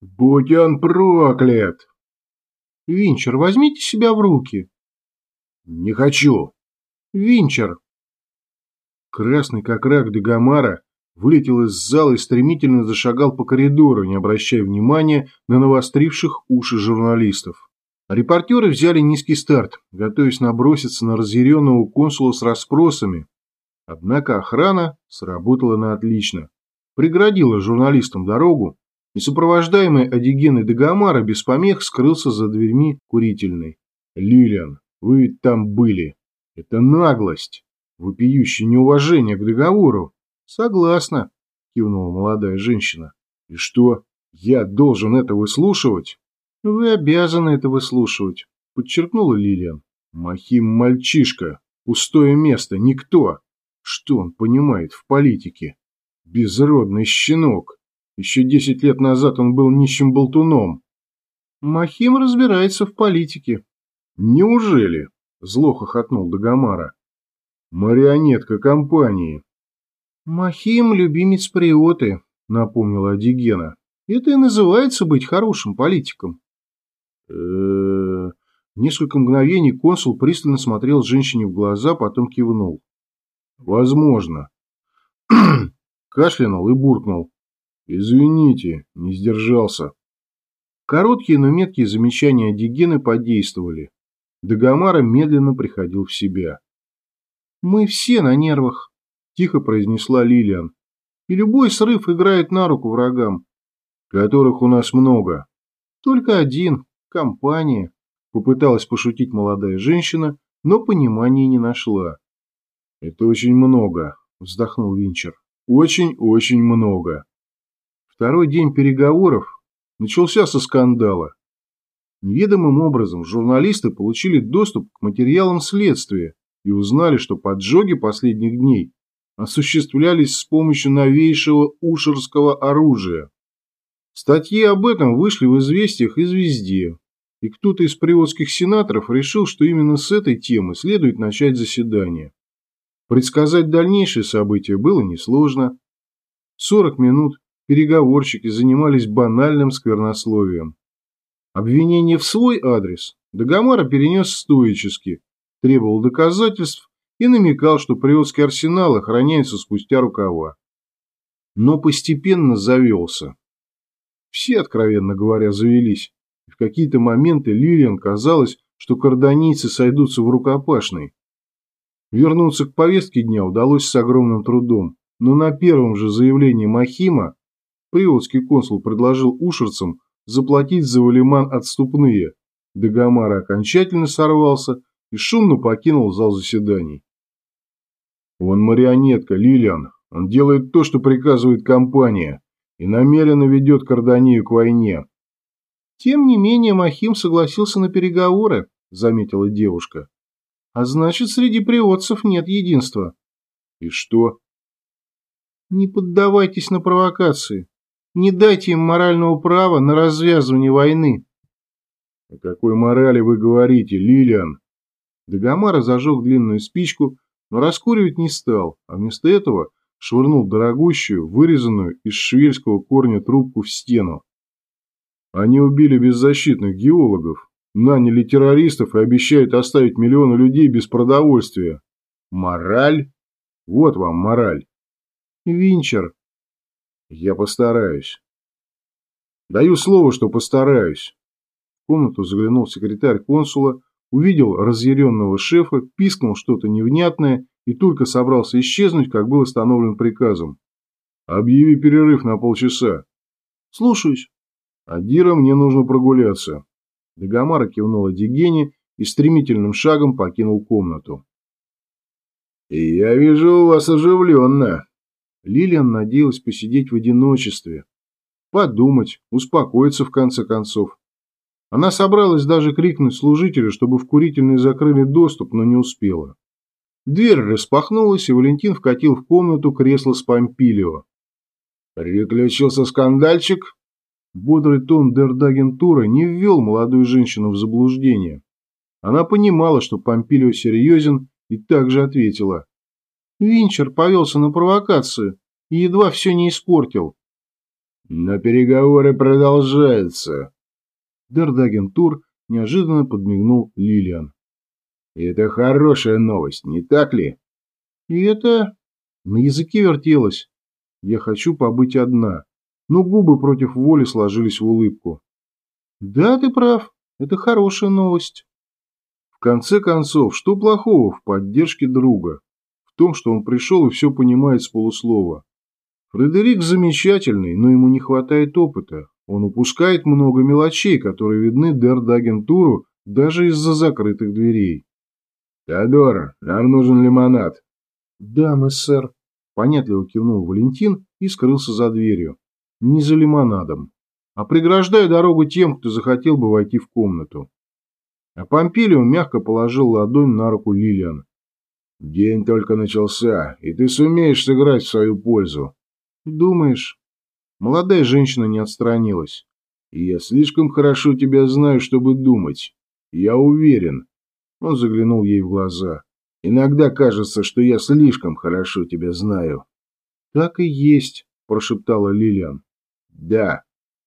Будь он проклят! Винчер, возьмите себя в руки. Не хочу. Винчер. Красный как рак Дагомара вылетел из зала и стремительно зашагал по коридору, не обращая внимания на навостривших уши журналистов. Репортеры взяли низкий старт, готовясь наброситься на разъяренного консула с расспросами. Однако охрана сработала на отлично. Преградила журналистам дорогу, и сопровождаемый Адигеной Дагомара без помех скрылся за дверьми курительной. «Лилиан, вы ведь там были. Это наглость, вопиющее неуважение к договору». «Согласна», – кивнула молодая женщина. «И что, я должен это выслушивать?» «Вы обязаны это выслушивать», – подчеркнула Лилиан. «Махим мальчишка, пустое место, никто. Что он понимает в политике? Безродный щенок. Еще десять лет назад он был нищим болтуном. Махим разбирается в политике. Неужели? Зло хохотнул Дагомара. Марионетка компании. Махим – любимец Приоты, напомнила Адигена. Это и называется быть хорошим политиком. Э -э -э Несколько мгновений консул пристально смотрел женщине в глаза, потом кивнул. Возможно. Кашлянул и буркнул. «Извините, не сдержался». Короткие, но меткие замечания Дигены подействовали. Дагомара медленно приходил в себя. «Мы все на нервах», – тихо произнесла Лилиан. «И любой срыв играет на руку врагам». «Которых у нас много». «Только один. Компания», – попыталась пошутить молодая женщина, но понимания не нашла. «Это очень много», – вздохнул Винчер. «Очень-очень много». Второй день переговоров начался со скандала. Неведомым образом журналисты получили доступ к материалам следствия и узнали, что поджоги последних дней осуществлялись с помощью новейшего ушерского оружия. Статьи об этом вышли в известиях и везде, и кто-то из приводских сенаторов решил, что именно с этой темы следует начать заседание. Предсказать дальнейшие события было несложно. 40 минут переговорщики занимались банальным сквернословием. Обвинение в свой адрес Дагомара перенес стоически, требовал доказательств и намекал, что Приотский арсенал охраняется спустя рукава. Но постепенно завелся. Все, откровенно говоря, завелись. И в какие-то моменты Лилиан казалось, что карданийцы сойдутся в рукопашной. Вернуться к повестке дня удалось с огромным трудом, но на первом же заявлении Махима Приводский консул предложил ушерцам заплатить за Валиман отступные. Дагомар окончательно сорвался и шумно покинул зал заседаний. Он марионетка, Лилиан. Он делает то, что приказывает компания, и намеренно ведет Карданию к войне. Тем не менее Махим согласился на переговоры, заметила девушка. А значит, среди приводцев нет единства. И что? Не поддавайтесь на провокации. Не дайте им морального права на развязывание войны. — О какой морали вы говорите, Лилиан? Дагомара зажег длинную спичку, но раскуривать не стал, а вместо этого швырнул дорогущую, вырезанную из швельского корня трубку в стену. Они убили беззащитных геологов, наняли террористов и обещают оставить миллионы людей без продовольствия. Мораль? Вот вам мораль. Винчер, я постараюсь. Даю слово, что постараюсь. В комнату заглянул секретарь консула, увидел разъяренного шефа, пискнул что-то невнятное и только собрался исчезнуть, как был установлен приказом. Объяви перерыв на полчаса. Слушаюсь. Адира, мне нужно прогуляться. Дагомара кивнула Дигене и стремительным шагом покинул комнату. «Я вижу, вас оживленно», Лилиан надеялась посидеть в одиночестве, подумать, успокоиться в конце концов. Она собралась даже крикнуть служителю, чтобы в курительный закрыли доступ, но не успела. Дверь распахнулась, и Валентин вкатил в комнату кресло с Помпилио. «Приключился скандальчик?» Бодрый тон дер Даген Тура не ввел молодую женщину в заблуждение. Она понимала, что Помпилио серьезен, и так же ответила. Винчер повелся на провокацию и едва все не испортил. Но переговоры продолжаются. дер Даген Тур неожиданно подмигнул Лилиан. Это хорошая новость, не так ли? И это... На языке вертелось. Я хочу побыть одна. Но губы против воли сложились в улыбку. Да, ты прав. Это хорошая новость. В конце концов, что плохого в поддержке друга? Том, что он пришел и все понимает с полуслова. Фредерик замечательный, но ему не хватает опыта. Он упускает много мелочей, которые видны Дердагентуру даже из-за закрытых дверей. «Теодор, нам нужен лимонад». «Да, сэр. понятливо кивнул Валентин и скрылся за дверью. Не за лимонадом, а преграждая дорогу тем, кто захотел бы войти в комнату. А Помпилио мягко положил ладонь на руку Лилиан. «День только начался, и ты сумеешь сыграть в свою пользу». «Думаешь?» Молодая женщина не отстранилась. И «Я слишком хорошо тебя знаю, чтобы думать. Я уверен, он заглянул ей в глаза. «Иногда кажется, что я слишком хорошо тебя знаю». «Так и есть», – прошептала Лилиан. «Да,